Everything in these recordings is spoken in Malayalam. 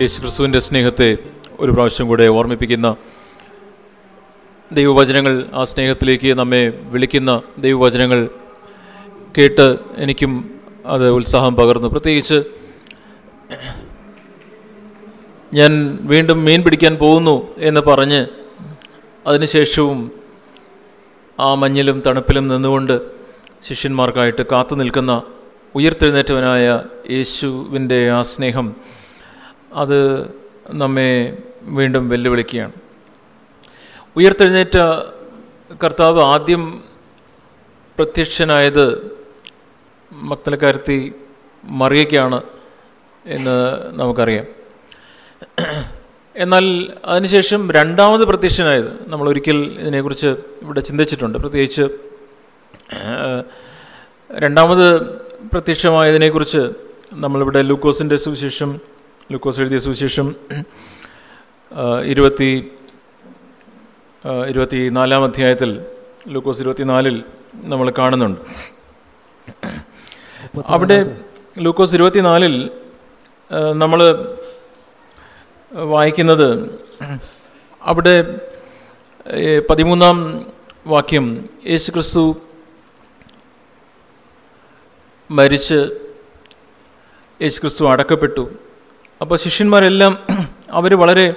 യേശുക്രിസ്തുവിന്റെ സ്നേഹത്തെ ഒരു പ്രാവശ്യം കൂടെ ഓർമ്മിപ്പിക്കുന്ന ദൈവവചനങ്ങൾ ആ സ്നേഹത്തിലേക്ക് നമ്മെ വിളിക്കുന്ന ദൈവവചനങ്ങൾ കേട്ട് എനിക്കും അത് ഉത്സാഹം പകർന്നു. പ്രത്യേകിച്ച് ഞാൻ വീണ്ടും മീൻ പിടിക്കാൻ പോകുന്നു എന്ന് പറഞ്ഞ് അതിനുശേഷവും ആ മഞ്ഞിലും തണുപ്പിലും നിന്നുകൊണ്ട് ശിഷ്യന്മാർക്കായിട്ട് കാത്തു നിൽക്കുന്ന ഉയർത്തെഴുന്നേറ്റവനായ യേശുവിന്റെ ആ സ്നേഹം അത് നമ്മെ വീണ്ടും വെല്ലുവിളിക്കുകയാണ്. ഉയർത്തെഴുന്നേറ്റ കർത്താവ് ആദ്യം പ്രത്യക്ഷനായത് മക്തലക്കാരത്തി മറിയയ്ക്കാണ് എന്ന് നമുക്കറിയാം. എന്നാൽ അതിനുശേഷം രണ്ടാമത് പ്രത്യക്ഷനായത് നമ്മൾ ഒരിക്കൽ ഇതിനെക്കുറിച്ച് ഇവിടെ ചിന്തിച്ചിട്ടുണ്ട്. പ്രത്യേകിച്ച് രണ്ടാമത് പ്രത്യക്ഷമായതിനെക്കുറിച്ച് നമ്മളിവിടെ ലൂക്കോസിന്റെ സുവിശേഷം ലൂക്കോസ് എഴുതിയ സുവിശേഷം ഇരുപത്തി ഇരുപത്തി നാലാം അധ്യായത്തിൽ ലൂക്കോസ് ഇരുപത്തിനാലിൽ നമ്മൾ കാണുന്നുണ്ട്. അവിടെ ലൂക്കോസ് ഇരുപത്തിനാലിൽ നമ്മൾ വായിക്കുന്നത് അവിടെ പതിമൂന്നാം വാക്യം യേശു ക്രിസ്തു മരിച്ച് യേശു ക്രിസ്തു അടക്കപ്പെട്ടു. അപ്പോൾ ശിഷ്യന്മാരെല്ലാം അവർ വളരെ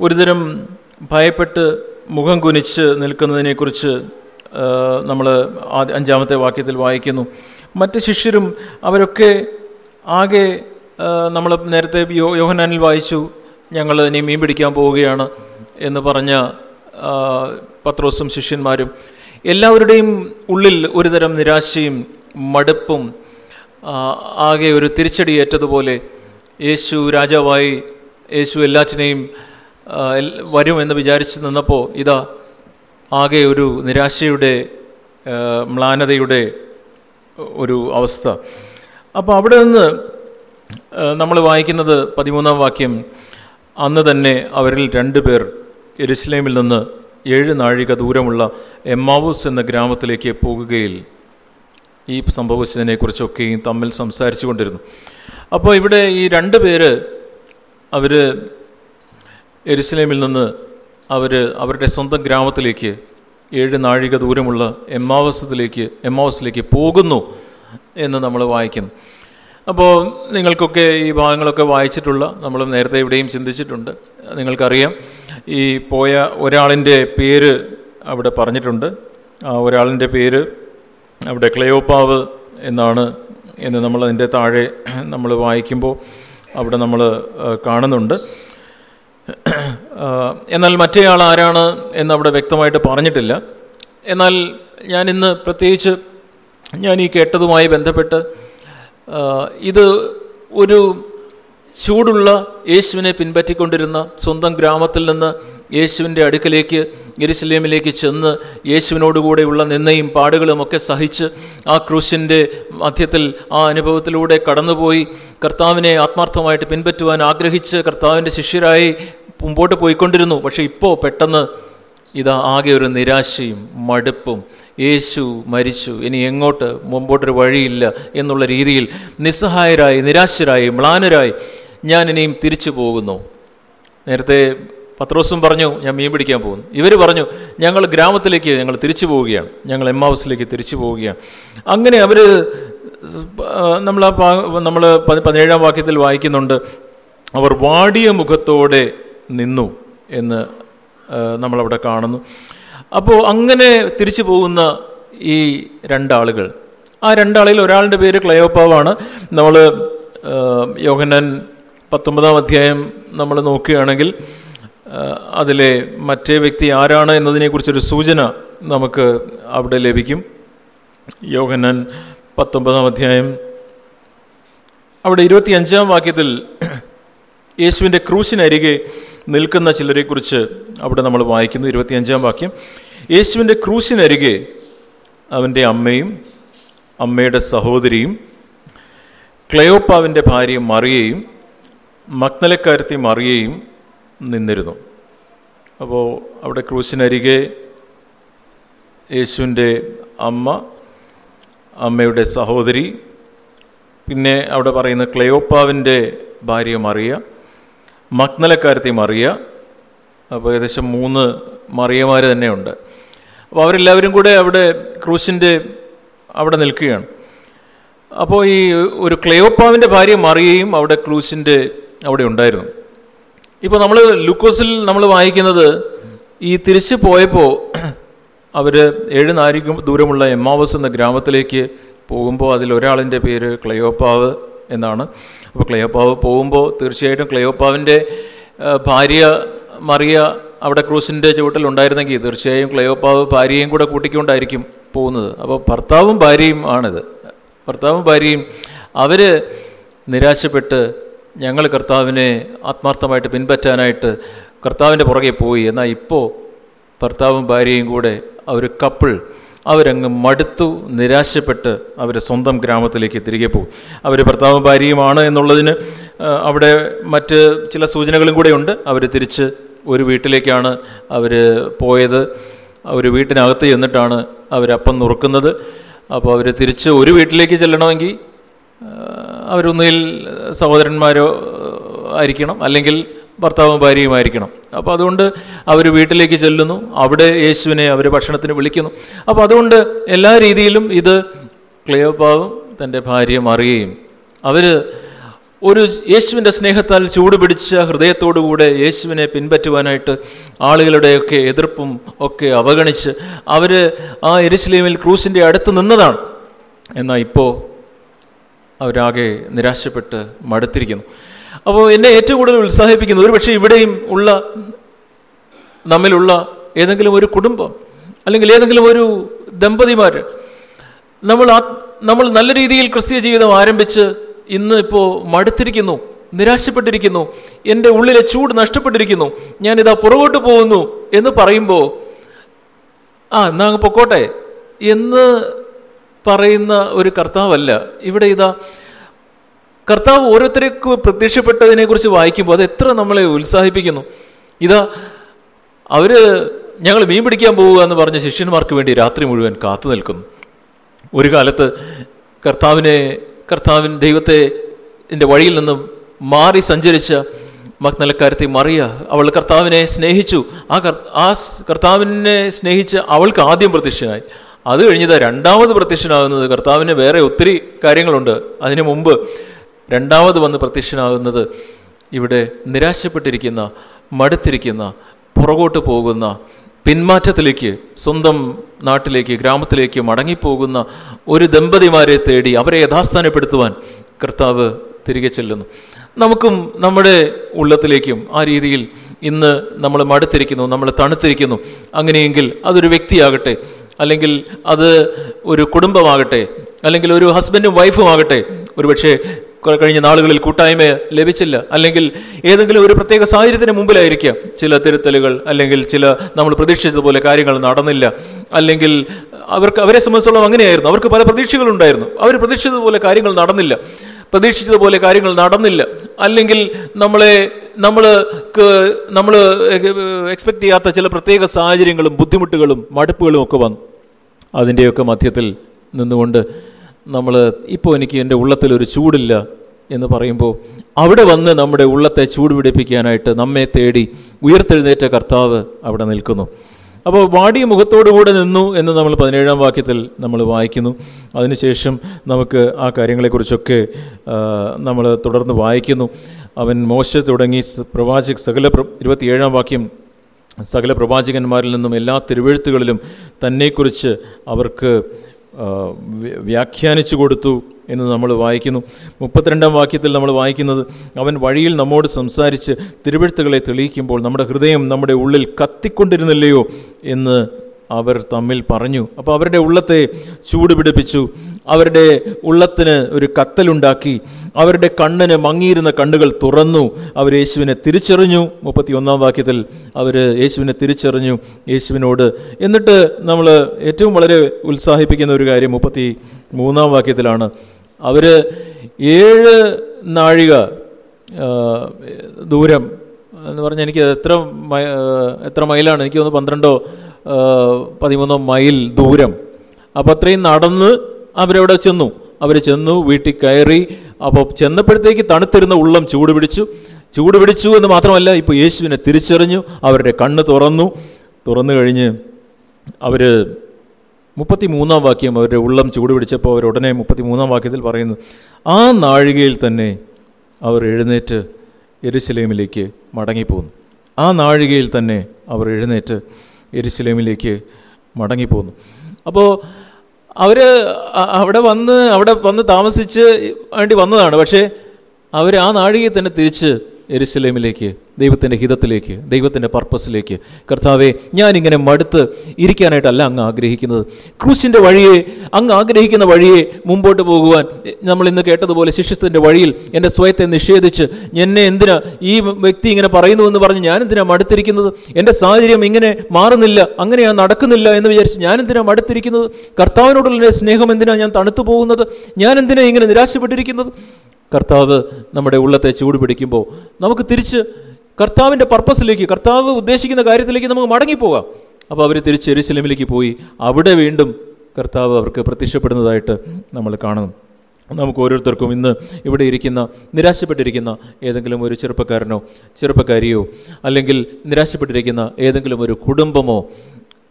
ഒരുതരം ഭയപ്പെട്ട് മുഖം കുനിച്ച് നിൽക്കുന്നതിനെക്കുറിച്ച് നമ്മൾ അഞ്ചാമത്തെ വാക്യത്തിൽ വായിക്കുന്നു. മറ്റ് ശിഷ്യരും അവരൊക്കെ ആകെ നമ്മൾ നേരത്തെ യോ യോഹനാനിൽ വായിച്ചു ഞങ്ങൾ ഇനി മീൻ പിടിക്കാൻ പോവുകയാണ് എന്ന് പറഞ്ഞ പത്രോസും ശിഷ്യന്മാരും എല്ലാവരുടെയും ഉള്ളിൽ ഒരുതരം നിരാശയും മടുപ്പും ആകെ ഒരു തിരിച്ചടിയേറ്റതുപോലെ യേശു രാജാവായി യേശു എല്ലാറ്റിനെയും വരുമെന്ന് വിചാരിച്ച് നിന്നപ്പോൾ ഇതാ ആകെ ഒരു നിരാശയുടെ മ്ലാനതയുടെ ഒരു അവസ്ഥ. അപ്പോൾ അവിടെ നിന്ന് നമ്മൾ വായിക്കുന്നത് പതിമൂന്നാം വാക്യം. അന്ന് തന്നെ അവരിൽ രണ്ടു പേർ എരുസലേമിൽ നിന്ന് ഏഴ് നാഴിക ദൂരമുള്ള എമ്മാവൂസ് എന്ന ഗ്രാമത്തിലേക്ക് പോകുകയിൽ ഈ സംഭവിച്ചതിനെക്കുറിച്ചൊക്കെയും തമ്മിൽ സംസാരിച്ചു കൊണ്ടിരുന്നു അപ്പോൾ ഇവിടെ ഈ രണ്ട് പേര് അവർ എരുസലേമിൽ നിന്ന് അവർ അവരുടെ സ്വന്തം ഗ്രാമത്തിലേക്ക് ഏഴ് നാഴിക ദൂരമുള്ള എമ്മാവസത്തിലേക്ക് എമ്മാവസിലേക്ക് പോകുന്നു എന്ന് നമ്മൾ വായിക്കുന്നു. അപ്പോൾ നിങ്ങൾക്കൊക്കെ ഈ ഭാഗങ്ങളൊക്കെ വായിച്ചിട്ടുള്ള നമ്മൾ നേരത്തെ ഇവിടെയും ചിന്തിച്ചിട്ടുണ്ട്. നിങ്ങൾക്കറിയാം ഈ പോയ ഒരാളിന്റെ പേര് അവിടെ പറഞ്ഞിട്ടുണ്ട്. ആ ഒരാളിന്റെ പേര് അവിടെ ക്ലയോപ്പാവ് എന്നാണ് എന്ന് നമ്മൾ അതിന്റെ താഴെ നമ്മൾ വായിക്കുമ്പോൾ അവിടെ നമ്മൾ കാണുന്നുണ്ട്. എന്നാൽ മറ്റേയാൾ ആരാണ് എന്നവിടെ വ്യക്തമായിട്ട് പറഞ്ഞിട്ടില്ല. എന്നാൽ ഞാനിന്ന് പ്രത്യേകിച്ച് ഞാൻ ഈ കേട്ടതുമായി ബന്ധപ്പെട്ട് ഇത് ഒരു ചൂടുള്ള യേശുവിനെ പിൻപറ്റിക്കൊണ്ടിരുന്ന സ്വന്തം ഗ്രാമത്തിൽ നിന്ന് യേശുവിന്റെ അടുക്കലേക്ക് യെരുസലേമിലേക്ക് ചെന്ന് യേശുവിനോടുകൂടെയുള്ള നിന്നയും പാടുകളുമൊക്കെ സഹിച്ച് ആ ക്രൂശിന്റെ മധ്യത്തിൽ ആ അനുഭവത്തിലൂടെ കടന്നുപോയി കർത്താവിനെ ആത്മാർത്ഥമായിട്ട് പിൻപറ്റുവാൻ ആഗ്രഹിച്ച് കർത്താവിന്റെ ശിഷ്യരായി മുമ്പോട്ട് പോയിക്കൊണ്ടിരുന്നു. പക്ഷേ ഇപ്പോൾ പെട്ടെന്ന് ഇതാ ആകെ ഒരു നിരാശയും മടുപ്പും. യേശു മരിച്ചു. ഇനി എങ്ങോട്ട്? മുമ്പോട്ടൊരു വഴിയില്ല എന്നുള്ള രീതിയിൽ നിസ്സഹായരായി നിരാശരായി മ്ലാനരായി ഞാൻ ഇനിയും തിരിച്ചു പോകുന്നു. നേരത്തെ പത്രോസും പറഞ്ഞു ഞാൻ മീൻ പിടിക്കാൻ പോകുന്നു. ഇവർ പറഞ്ഞു ഞങ്ങൾ ഗ്രാമത്തിലേക്ക് ഞങ്ങൾ തിരിച്ചു പോവുകയാണ്. ഞങ്ങൾ എം ഹൗസിലേക്ക് തിരിച്ചു പോവുകയാണ്. അങ്ങനെ അവർ നമ്മൾ ആ നമ്മൾ പതിനേഴാം വാക്യത്തിൽ വായിക്കുന്നുണ്ട് അവർ വാടിയ മുഖത്തോടെ നിന്നു എന്ന് നമ്മളവിടെ കാണുന്നു. അപ്പോൾ അങ്ങനെ തിരിച്ചു പോകുന്ന ഈ രണ്ടാളുകൾ ആ രണ്ടാളിൽ ഒരാളുടെ പേര് ക്ലയോപ്പാവാണ്. നമ്മൾ യോഹനൻ പത്തൊമ്പതാം അധ്യായം നമ്മൾ നോക്കുകയാണെങ്കിൽ അതിലെ മറ്റേ വ്യക്തി ആരാണ് എന്നതിനെക്കുറിച്ചൊരു സൂചന നമുക്ക് അവിടെ ലഭിക്കും. യോഹനൻ പത്തൊമ്പതാം അധ്യായം. അവിടെ ഇരുപത്തി അഞ്ചാം വാക്യത്തിൽ യേശുവിന്റെ ക്രൂശിനരികെ നിൽക്കുന്ന ചിലരെക്കുറിച്ച് അവിടെ നമ്മൾ വായിക്കുന്നു. ഇരുപത്തിയഞ്ചാം വാക്യം. യേശുവിന്റെ ക്രൂശിനരികെ അവന്റെ അമ്മയും അമ്മയുടെ സഹോദരിയും ക്ലയോപ്പാവിന്റെ ഭാര്യ മറിയയും മഗ്നലക്കാരത്തി മറിയയും നിന്നിരുന്നു. അപ്പോൾ അവിടെ ക്രൂശിനരികെ യേശുവിന്റെ അമ്മ അമ്മയുടെ സഹോദരി പിന്നെ അവിടെ പറയുന്ന ക്ലയോപ്പാവിന്റെ ഭാര്യ മറിയ മഗ്നലക്കാരത്തി മറിയ അപ്പോൾ ഏകദേശം മൂന്ന് മറിയമാർ തന്നെയുണ്ട്. അപ്പോൾ അവരെല്ലാവരും കൂടെ അവിടെ ക്രൂശിന്റെ അവിടെ നിൽക്കുകയാണ്. അപ്പോൾ ഈ ഒരു ക്ലെയോപ്പാവിന്റെ ഭാര്യ മറിയയും അവിടെ ക്രൂശിന്റെ അവിടെ ഉണ്ടായിരുന്നു. ഇപ്പോൾ നമ്മൾ ലുക്കോസിൽ നമ്മൾ വായിക്കുന്നത് ഈ തിരിച്ചു പോയപ്പോൾ അവർ ഏഴ് നാരിക്കും ദൂരമുള്ള എമ്മാവസ് എന്ന ഗ്രാമത്തിലേക്ക് പോകുമ്പോൾ അതിൽ ഒരാളിന്റെ പേര് ക്ലയോപ്പാവ് എന്നാണ്. അപ്പോൾ ക്ലയോപ്പാവ് പോകുമ്പോൾ തീർച്ചയായിട്ടും ക്ലയോപ്പാവിന്റെ ഭാര്യ മറിയ അവിടെ ക്രൂസിന്റെ ചുവട്ടിൽ ഉണ്ടായിരുന്നെങ്കിൽ തീർച്ചയായും ക്ലയോപ്പാവ് ഭാര്യയും കൂടെ കൂട്ടിക്കൊണ്ടായിരിക്കും പോകുന്നത്. അപ്പോൾ ഭർത്താവും ഭാര്യയും ആണിത്. ഭർത്താവും ഭാര്യയും അവർ നിരാശപ്പെട്ട് ഞങ്ങൾ കർത്താവിനെ ആത്മാർത്ഥമായിട്ട് പിൻപറ്റാനായിട്ട് കർത്താവിന്റെ പുറകെ പോയി. എന്നാൽ ഇപ്പോൾ ഭർത്താവും ഭാര്യയും കൂടെ അവർ കപ്പിൾ അവരങ്ങ് മടുത്തു നിരാശപ്പെട്ട് അവർ സ്വന്തം ഗ്രാമത്തിലേക്ക് തിരികെ പോകും. അവർ ഭർത്താവും ഭാര്യയുമാണ് എന്നുള്ളതിന് അവിടെ മറ്റ് ചില സൂചനകളും കൂടെ ഉണ്ട്. അവർ തിരിച്ച് ഒരു വീട്ടിലേക്കാണ് അവർ പോയത്. ഒരു വീട്ടിനകത്ത് ചെന്നിട്ടാണ് അവരപ്പം നുറുക്കുന്നത്. അപ്പോൾ അവർ തിരിച്ച് ഒരു വീട്ടിലേക്ക് ചെല്ലണമെങ്കിൽ അവരൊന്നുകിൽ സഹോദരന്മാരോ ആയിരിക്കണം അല്ലെങ്കിൽ ഭർത്താവും ഭാര്യയുമായിരിക്കണം അപ്പോൾ അതുകൊണ്ട് അവർ വീട്ടിലേക്ക് ചെല്ലുന്നു അവിടെ യേശുവിനെ അവർ ഭക്ഷണത്തിന് വിളിക്കുന്നു. അപ്പോൾ അതുകൊണ്ട് എല്ലാ രീതിയിലും ഇത് ക്ലിയോപ്പാവും തന്റെ ഭാര്യ മറിയുകയും അവർ ഒരു യേശുവിന്റെ സ്നേഹത്താൽ ചൂടുപിടിച്ച ഹൃദയത്തോടുകൂടെ യേശുവിനെ പിൻപറ്റുവാനായിട്ട് ആളുകളുടെയൊക്കെ എതിർപ്പും ഒക്കെ അവഗണിച്ച് അവർ ആ എരിശ്ലീമിൽ ക്രൂസിന്റെ അടുത്ത് നിന്നതാണ്. എന്നാൽ ഇപ്പോൾ അവരാകെ നിരാശപ്പെട്ട് മടുത്തിരിക്കുന്നു. അപ്പോൾ എന്നെ ഏറ്റവും കൂടുതൽ ഉത്സാഹിപ്പിക്കുന്നത് ഒരു പക്ഷേ ഇവിടെയും ഉള്ള നമ്മിലുള്ള ഏതെങ്കിലും ഒരു കുടുംബം അല്ലെങ്കിൽ ഏതെങ്കിലും ഒരു ദമ്പതിമാർ നമ്മൾ നമ്മൾ നല്ല രീതിയിൽ ക്രിസ്തീയ ജീവിതം ആരംഭിച്ച് ഇന്ന് ഇപ്പോൾ മടുത്തിരിക്കുന്നു നിരാശപ്പെട്ടിരിക്കുന്നു എന്റെ ഉള്ളിലെ ചൂട് നഷ്ടപ്പെട്ടിരിക്കുന്നു ഞാനിതാ പുറകോട്ട് പോകുന്നു എന്ന് പറയുമ്പോൾ ആ എന്നാ അങ്ങ് പൊക്കോട്ടെ എന്ന് പറയുന്ന ഒരു കർത്താവല്ല. ഇവിടെ ഇതാ കർത്താവ് ഓരോരുത്തർക്ക് പ്രത്യക്ഷപ്പെട്ടതിനെ കുറിച്ച് വായിക്കുമ്പോൾ അത് എത്ര നമ്മളെ ഉത്സാഹിപ്പിക്കുന്നു. ഇതാ അവർ ഞങ്ങൾ മീൻ പിടിക്കാൻ പോവുക എന്ന് പറഞ്ഞ ശിഷ്യന്മാർക്ക് വേണ്ടി രാത്രി മുഴുവൻ കാത്തു നിൽക്കുന്നു. ഒരു കാലത്ത് കർത്താവിനെ കർത്താവിൻ ദൈവത്തെ എന്റെ വഴിയിൽ നിന്ന് മാറി സഞ്ചരിച്ച മക്നലക്കാരത്തി മറിയ അവൾ കർത്താവിനെ സ്നേഹിച്ചു. ആ കർ ആ കർത്താവിനെ സ്നേഹിച്ച് അവൾക്ക് ആദ്യം പ്രത്യക്ഷനായി. അത് കഴിഞ്ഞത് രണ്ടാമത് പ്രത്യക്ഷനാകുന്നത് കർത്താവിന് വേറെ ഒത്തിരി കാര്യങ്ങളുണ്ട്. അതിനു മുമ്പ് രണ്ടാമത് വന്ന് പ്രത്യക്ഷനാകുന്നത് ഇവിടെ നിരാശപ്പെട്ടിരിക്കുന്ന മടുത്തിരിക്കുന്ന പുറകോട്ട് പോകുന്ന പിന്മാറ്റത്തിലേക്ക് സ്വന്തം നാട്ടിലേക്ക് ഗ്രാമത്തിലേക്ക് മടങ്ങിപ്പോകുന്ന ഒരു ദമ്പതിമാരെ തേടി അവരെ യഥാസ്ഥാനപ്പെടുത്തുവാൻ കർത്താവ് തിരികെ ചെല്ലുന്നു. നമുക്കും നമ്മുടെ ഉള്ളത്തിലേക്കും ആ രീതിയിൽ ഇന്ന് നമ്മൾ മടുത്തിരിക്കുന്നു നമ്മൾ തണുത്തിരിക്കുന്നു. അങ്ങനെയെങ്കിൽ അതൊരു വ്യക്തിയാകട്ടെ അല്ലെങ്കിൽ അത് ഒരു കുടുംബമാകട്ടെ അല്ലെങ്കിൽ ഒരു ഹസ്ബൻഡും വൈഫും ആകട്ടെ കുറെ കഴിഞ്ഞ നാളുകളിൽ കൂട്ടായ്മ ലഭിച്ചില്ല. അല്ലെങ്കിൽ ഏതെങ്കിലും ഒരു പ്രത്യേക സാഹചര്യത്തിന് മുമ്പിലായിരിക്കാം ചില തിരുത്തലുകൾ അല്ലെങ്കിൽ ചില നമ്മൾ പ്രതീക്ഷിച്ചതുപോലെ കാര്യങ്ങൾ നടന്നില്ല. അല്ലെങ്കിൽ അവർക്ക് അവരെ സംബന്ധിച്ചോളം അങ്ങനെയായിരുന്നു. അവർക്ക് പല പ്രതീക്ഷകളുണ്ടായിരുന്നു. അവർ പ്രതീക്ഷിച്ചതുപോലെ കാര്യങ്ങൾ നടന്നില്ല. പ്രതീക്ഷിച്ചതുപോലെ കാര്യങ്ങൾ നടന്നില്ല. അല്ലെങ്കിൽ നമ്മളെ നമ്മൾ നമ്മൾ എക്സ്പെക്ട് ചെയ്യാത്ത ചില പ്രത്യേക സാഹചര്യങ്ങളും ബുദ്ധിമുട്ടുകളും മടുപ്പുകളും ഒക്കെ വന്നു. അതിന്റെയൊക്കെ മധ്യത്തിൽ നിന്നുകൊണ്ട് നമ്മൾ ഇപ്പോൾ എനിക്ക് എന്റെ ഉള്ളത്തിൽ ഒരു ചൂടില്ല എന്ന് പറയുമ്പോൾ അവിടെ വന്ന് നമ്മുടെ ഉള്ളത്തെ ചൂട് പിടിപ്പിക്കാനായിട്ട് നമ്മെ തേടി ഉയർത്തെഴുന്നേറ്റ കർത്താവ് അവിടെ നിൽക്കുന്നു. അപ്പോൾ വാടിയ മുഖത്തോടുകൂടെ നിന്നു എന്ന് നമ്മൾ പതിനേഴാം വാക്യത്തിൽ നമ്മൾ വായിക്കുന്നു. അതിനുശേഷം നമുക്ക് ആ കാര്യങ്ങളെക്കുറിച്ചൊക്കെ നമ്മൾ തുടർന്ന് വായിക്കുന്നു. അവൻ മോശ തുടങ്ങി പ്രവാചക സകല ഇരുപത്തിയേഴാം വാക്യം. സകല പ്രവാചകന്മാരിൽ നിന്നും എല്ലാ തിരുവഴുത്തുകളിലും തന്നെക്കുറിച്ച് അവർക്ക് വ്യാഖ്യാനിച്ചു കൊടുത്തു എന്ന് നമ്മൾ വായിക്കുന്നു. മുപ്പത്തിരണ്ടാം വാക്യത്തിൽ നമ്മൾ വായിക്കുന്നത് അവൻ വഴിയിൽ നമ്മോട് സംസാരിച്ച് തിരുവഴുത്തുകളെ തെളിയിക്കുമ്പോൾ നമ്മുടെ ഹൃദയം നമ്മുടെ ഉള്ളിൽ കത്തിക്കൊണ്ടിരുന്നില്ലയോ എന്ന് അവർ തമ്മിൽ പറഞ്ഞു. അപ്പോൾ അവരുടെ ഉള്ളത്തെ ചൂട് പിടിപ്പിച്ചു അവരുടെ ഉള്ളത്തിന് ഒരു കത്തലുണ്ടാക്കി അവരുടെ കണ്ണിന് മങ്ങിയിരുന്ന കണ്ണുകൾ തുറന്നു അവർ യേശുവിനെ തിരിച്ചറിഞ്ഞു. മുപ്പത്തി ഒന്നാം വാക്യത്തിൽ അവർ യേശുവിനെ തിരിച്ചറിഞ്ഞു യേശുവിനോട്. എന്നിട്ട് നമ്മൾ ഏറ്റവും വളരെ ഉത്സാഹിപ്പിക്കുന്ന ഒരു കാര്യം മുപ്പത്തി മൂന്നാം വാക്യത്തിലാണ്. അവർ ഏഴ് നാഴിക ദൂരം എന്ന് പറഞ്ഞാൽ എനിക്ക് എത്ര എത്ര മൈലാണ് എനിക്ക് തോന്നുന്നു പന്ത്രണ്ടോ പതിമൂന്നോ മൈൽ ദൂരം. അപ്പോൾ അത്രയും നടന്ന് അവരവിടെ ചെന്നു. അവർ ചെന്നു വീട്ടിൽ കയറി അപ്പോൾ ചെന്നപ്പോഴത്തേക്ക് തണുത്തിരുന്ന ഉള്ളം ചൂട് പിടിച്ചു. ചൂട് പിടിച്ചു എന്ന് മാത്രമല്ല ഇപ്പോൾ യേശുവിനെ തിരിച്ചറിഞ്ഞു അവരുടെ കണ്ണ് തുറന്നു. തുറന്നു കഴിഞ്ഞ് അവർ മുപ്പത്തി മൂന്നാം വാക്യം അവരുടെ ഉള്ളം ചൂട് പിടിച്ചപ്പോൾ അവർ ഉടനെ മുപ്പത്തി മൂന്നാം വാക്യത്തിൽ പറയുന്നു ആ നാഴികയിൽ തന്നെ അവർ എഴുന്നേറ്റ് എരുസലേമിലേക്ക് മടങ്ങിപ്പോന്നു. ആ നാഴികയിൽ തന്നെ അവർ എഴുന്നേറ്റ് എരുസലേമിലേക്ക് മടങ്ങിപ്പോന്നു. അപ്പോൾ അവർ അവിടെ വന്ന് അവിടെ വന്ന് താമസിച്ച് വേണ്ടി വന്നതാണ്. പക്ഷേ അവർ ആ നാഴികയിൽ തന്നെ തിരിച്ച് എരുസലേമിലേക്ക് ദൈവത്തിന്റെ ഹിതത്തിലേക്ക് ദൈവത്തിന്റെ പർപ്പസിലേക്ക് കർത്താവെ ഞാനിങ്ങനെ മടുത്ത് ഇരിക്കാനായിട്ടല്ല അങ്ങ് ആഗ്രഹിക്കുന്നത്. ക്രൂശിന്റെ വഴിയെ അങ്ങ് ആഗ്രഹിക്കുന്ന വഴിയെ മുമ്പോട്ട് പോകുവാൻ നമ്മൾ ഇന്ന് കേട്ടതുപോലെ ശിഷ്യത്തിന്റെ വഴിയിൽ എന്റെ സ്വയത്തെ നിഷേധിച്ച് എന്നെ എന്തിനാ ഈ വ്യക്തി ഇങ്ങനെ പറയുന്നു എന്ന് പറഞ്ഞ് ഞാൻ എന്തിനാ മടുത്തിരിക്കുന്നത്? എന്റെ സാഹചര്യം ഇങ്ങനെ മാറുന്നില്ല അങ്ങനെയാണ് നടക്കുന്നില്ല എന്ന് വിചാരിച്ച് ഞാൻ എന്തിനാ മടുത്തിരിക്കുന്നത്? കർത്താവിനോടുള്ള സ്നേഹം എന്തിനാണ് ഞാൻ തണുത്തു പോകുന്നത് ഞാൻ എന്തിനാ ഇങ്ങനെ നിരാശപ്പെട്ടിരിക്കുന്നത്? കർത്താവ് നമ്മുടെ ഉള്ളത്തെ ചൂട് പിടിക്കുമ്പോൾ നമുക്ക് തിരിച്ച് കർത്താവിന്റെ പർപ്പസിലേക്ക് കർത്താവ് ഉദ്ദേശിക്കുന്ന കാര്യത്തിലേക്ക് നമുക്ക് മടങ്ങിപ്പോകാം. അപ്പോൾ അവർ തിരിച്ച് എരുസലേമിലേക്ക് പോയി. അവിടെ വീണ്ടും കർത്താവ് അവർക്ക് പ്രത്യക്ഷപ്പെടുന്നതായിട്ട് നമ്മൾ കാണുന്നു. നമുക്ക് ഓരോരുത്തർക്കും ഇന്ന് ഇവിടെ ഇരിക്കുന്ന നിരാശപ്പെട്ടിരിക്കുന്ന ഏതെങ്കിലും ഒരു ചെറുപ്പക്കാരനോ ചെറുപ്പക്കാരിയോ അല്ലെങ്കിൽ നിരാശപ്പെട്ടിരിക്കുന്ന ഏതെങ്കിലും ഒരു കുടുംബമോ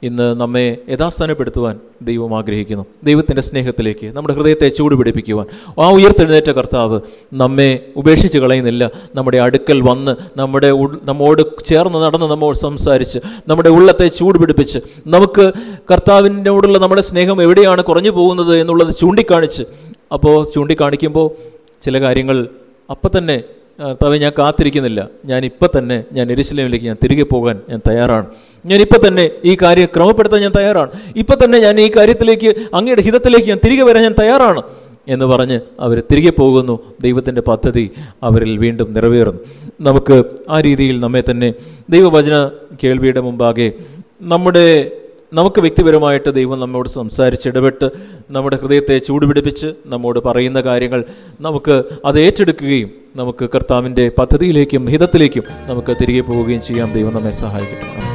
ഇന്ന് നമ്മെ യഥാസ്ഥാനപ്പെടുത്തുവാൻ ദൈവം ആഗ്രഹിക്കുന്നു. ദൈവത്തിന്റെ സ്നേഹത്തിലേക്ക് നമ്മുടെ ഹൃദയത്തെ ചൂടുപിടിപ്പിക്കുവാൻ. ആ ഉയർത്തെഴുന്നേറ്റ കർത്താവ് നമ്മെ ഉപേക്ഷിച്ച് കളയുന്നില്ല. നമ്മുടെ അടുക്കൽ വന്ന് നമ്മുടെ നമ്മോട് ചേർന്ന് നടന്ന് നമ്മോട് സംസാരിച്ച് നമ്മുടെ ഉള്ളത്തെ ചൂടുപിടിപ്പിച്ച് നമുക്ക് കർത്താവിനോടുള്ള നമ്മുടെ സ്നേഹം എവിടെയാണ് കുറഞ്ഞു പോകുന്നത് എന്നുള്ളത് ചൂണ്ടിക്കാണിച്ച് അപ്പോൾ ചൂണ്ടിക്കാണിക്കുമ്പോൾ ചില കാര്യങ്ങൾ അപ്പം തന്നെ കർത്താവെ ഞാൻ കാത്തിരിക്കുന്നില്ല. ഞാൻ ഇപ്പം തന്നെ ഞാൻ എരിശിലേമിലേക്ക് ഞാൻ തിരികെ പോകാൻ ഞാൻ തയ്യാറാണ്. ഞാൻ ഇപ്പം തന്നെ ഈ കാര്യം ക്രമപ്പെടുത്താൻ ഞാൻ തയ്യാറാണ്. ഇപ്പം തന്നെ ഞാൻ ഈ കാര്യത്തിലേക്ക് അങ്ങയുടെ ഹിതത്തിലേക്ക് ഞാൻ തിരികെ വരാൻ ഞാൻ തയ്യാറാണ് എന്ന് പറഞ്ഞ് അവർ തിരികെ പോകുന്നു. ദൈവത്തിന്റെ പദ്ധതി അവരിൽ വീണ്ടും നിറവേറുന്നു. നമുക്ക് ആ രീതിയിൽ നമ്മെ തന്നെ ദൈവവചന കേൾവിയുടെ മുമ്പാകെ നമ്മുടെ നമുക്ക് വ്യക്തിപരമായിട്ട് ദൈവം നമ്മോട് സംസാരിച്ച് ഇടപെട്ട് നമ്മുടെ ഹൃദയത്തെ ചൂടുപിടിപ്പിച്ച് നമ്മോട് പറയുന്ന കാര്യങ്ങൾ നമുക്ക് അത് ഏറ്റെടുക്കുകയും നമുക്ക് കർത്താവിന്റെ പദ്ധതിയിലേക്കും ഹിതത്തിലേക്കും നമുക്ക് തിരികെ പോവുകയും ചെയ്യാം ദൈവം നമ്മെ സഹായിക്കട്ടെ.